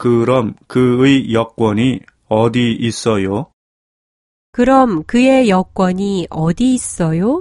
그럼 그의 여권이 어디 있어요? 그럼 그의 여권이 어디 있어요?